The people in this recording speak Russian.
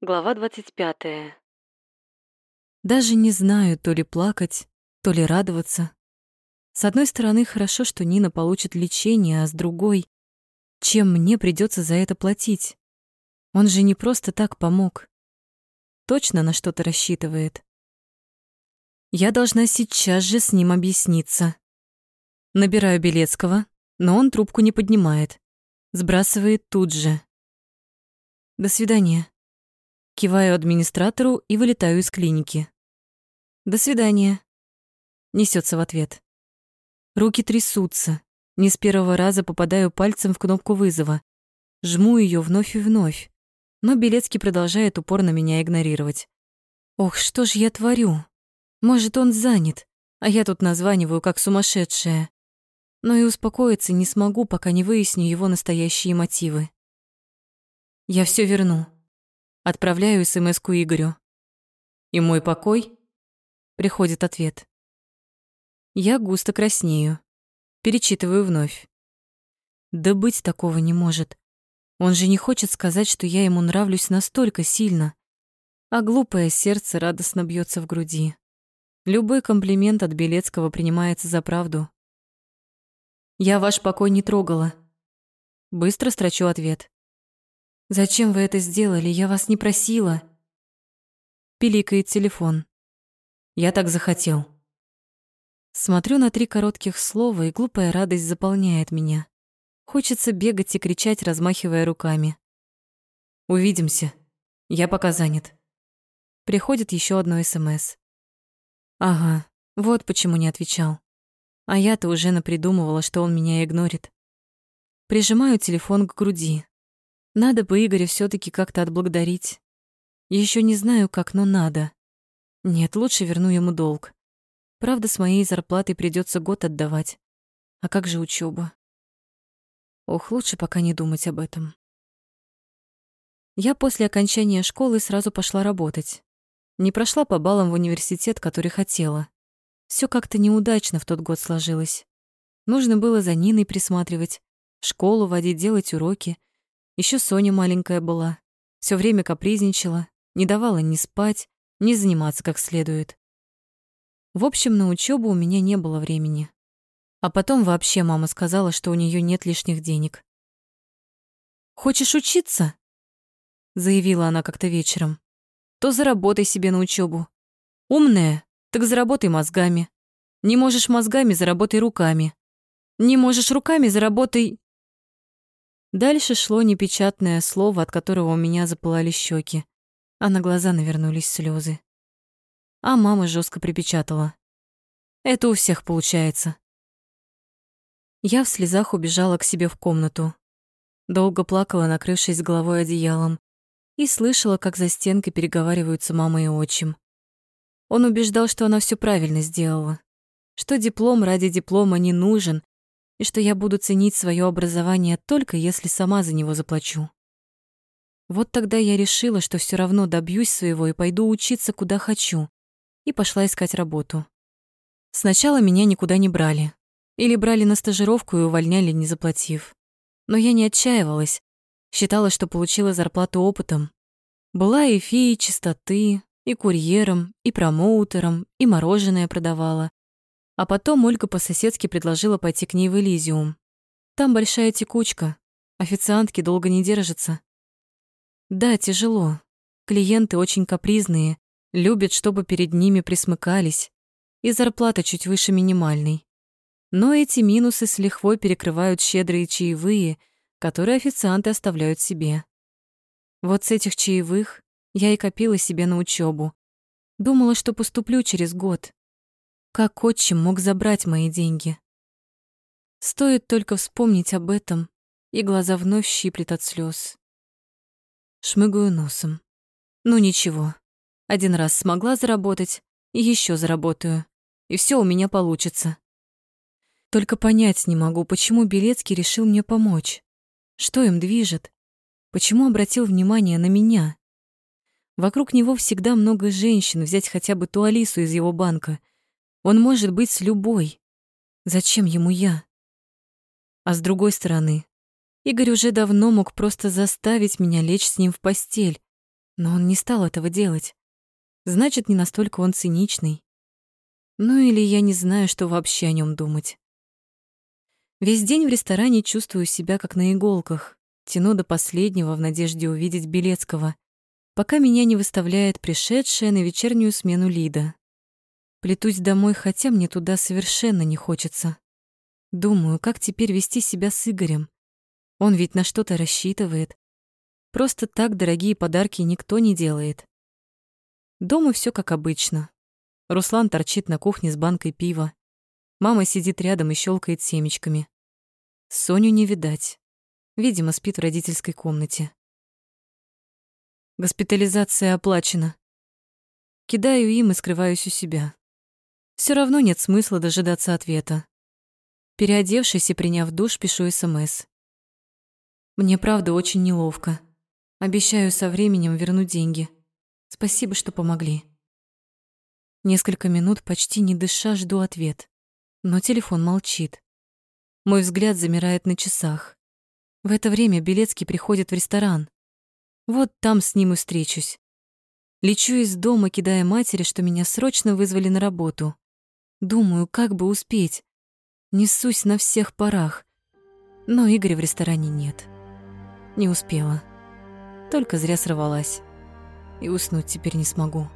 Глава 25. Даже не знаю, то ли плакать, то ли радоваться. С одной стороны, хорошо, что Нина получит лечение, а с другой, чем мне придется за это платить? Он же не просто так помог. Точно на что-то рассчитывает. Я должна сейчас же с ним объясниться. Набираю Белецкого, но он трубку не поднимает. Сбрасывает тут же. До свидания. Киваю администратору и вылетаю из клиники. До свидания. Несется в ответ. Руки трясутся. Не с первого раза попадаю пальцем в кнопку вызова. Жму ее вновь и вновь. Но Белецкий продолжает упорно меня игнорировать. Ох, что ж я творю? Может, он занят, а я тут названиваю как сумасшедшая. Но и успокоиться не смогу, пока не выясню его настоящие мотивы. Я все верну. Отправляю СМС-ку Игорю. «И мой покой?» Приходит ответ. Я густо краснею. Перечитываю вновь. Да быть такого не может. Он же не хочет сказать, что я ему нравлюсь настолько сильно. А глупое сердце радостно бьется в груди. Любой комплимент от Белецкого принимается за правду. «Я ваш покой не трогала». Быстро строчу ответ. «Зачем вы это сделали? Я вас не просила». Пиликает телефон. «Я так захотел». Смотрю на три коротких слова, и глупая радость заполняет меня. Хочется бегать и кричать, размахивая руками. «Увидимся. Я пока занят». Приходит еще одно СМС. Ага, вот почему не отвечал. А я-то уже напридумывала, что он меня игнорит. Прижимаю телефон к груди. Надо бы Игоря все таки как-то отблагодарить. Еще не знаю, как, но надо. Нет, лучше верну ему долг. Правда, с моей зарплатой придется год отдавать. А как же учеба? Ох, лучше пока не думать об этом. Я после окончания школы сразу пошла работать. Не прошла по баллам в университет, который хотела. Все как-то неудачно в тот год сложилось. Нужно было за Ниной присматривать, школу водить, делать уроки. Еще Соня маленькая была. Все время капризничала, не давала ни спать, ни заниматься как следует. В общем, на учебу у меня не было времени. А потом вообще мама сказала, что у нее нет лишних денег. «Хочешь учиться?» — заявила она как-то вечером. «То заработай себе на учебу. Умная, так заработай мозгами. Не можешь мозгами, заработай руками. Не можешь руками, заработай Дальше шло непечатное слово, от которого у меня запылали щеки, а на глаза навернулись слезы. А мама жестко припечатала. Это у всех получается. Я в слезах убежала к себе в комнату. Долго плакала, накрывшись головой одеялом, и слышала, как за стенкой переговариваются мама и отчим. Он убеждал, что она все правильно сделала, что диплом ради диплома не нужен, и что я буду ценить свое образование только если сама за него заплачу. Вот тогда я решила, что все равно добьюсь своего и пойду учиться куда хочу, и пошла искать работу. Сначала меня никуда не брали. Или брали на стажировку и увольняли, не заплатив. Но я не отчаивалась. Считала, что получила зарплату опытом. Была и феей чистоты, и курьером, и промоутером, и мороженое продавала, а потом Ольга по-соседски предложила пойти к ней в Элизиум. Там большая текучка, официантки долго не держатся. Да, тяжело. Клиенты очень капризные, любят, чтобы перед ними присмыкались, и зарплата чуть выше минимальной. Но эти минусы с лихвой перекрывают щедрые чаевые, которые официанты оставляют себе. Вот с этих чаевых я и копила себе на учебу. Думала, что поступлю через год, как отчим мог забрать мои деньги? Стоит только вспомнить об этом, и глаза вновь щиплет от слез. Шмыгаю носом. Ну ничего. Один раз смогла заработать, и еще заработаю. И все у меня получится. Только понять не могу, почему Белецкий решил мне помочь. Что им движет? Почему обратил внимание на меня? Вокруг него всегда много женщин, взять хотя бы ту Алису из его банка — он может быть с любой. Зачем ему я? А с другой стороны, Игорь уже давно мог просто заставить меня лечь с ним в постель. Но он не стал этого делать. Значит, не настолько он циничный. Ну или я не знаю, что вообще о нем думать. Весь день в ресторане чувствую себя как на иголках, тяну до последнего в надежде увидеть Белецкого, пока меня не выставляет пришедшая на вечернюю смену Лида. Плетусь домой, хотя мне туда совершенно не хочется. Думаю, как теперь вести себя с Игорем. Он ведь на что-то рассчитывает. Просто так дорогие подарки никто не делает. Дома все как обычно. Руслан торчит на кухне с банкой пива. Мама сидит рядом и щелкает семечками. Соню не видать. Видимо, спит в родительской комнате. Госпитализация оплачена. Кидаю им и скрываюсь у себя. Все равно нет смысла дожидаться ответа. Переодевшись и приняв душ, пишу СМС. Мне правда очень неловко. Обещаю со временем вернуть деньги. Спасибо, что помогли. Несколько минут, почти не дыша, жду ответ. Но телефон молчит. Мой взгляд замирает на часах. В это время Белецкий приходит в ресторан. Вот там с ним и встречусь. Лечу из дома, кидая матери, что меня срочно вызвали на работу. Думаю, как бы успеть. Несусь на всех парах. Но Игоря в ресторане нет. Не успела. Только зря сорвалась. И уснуть теперь не смогу.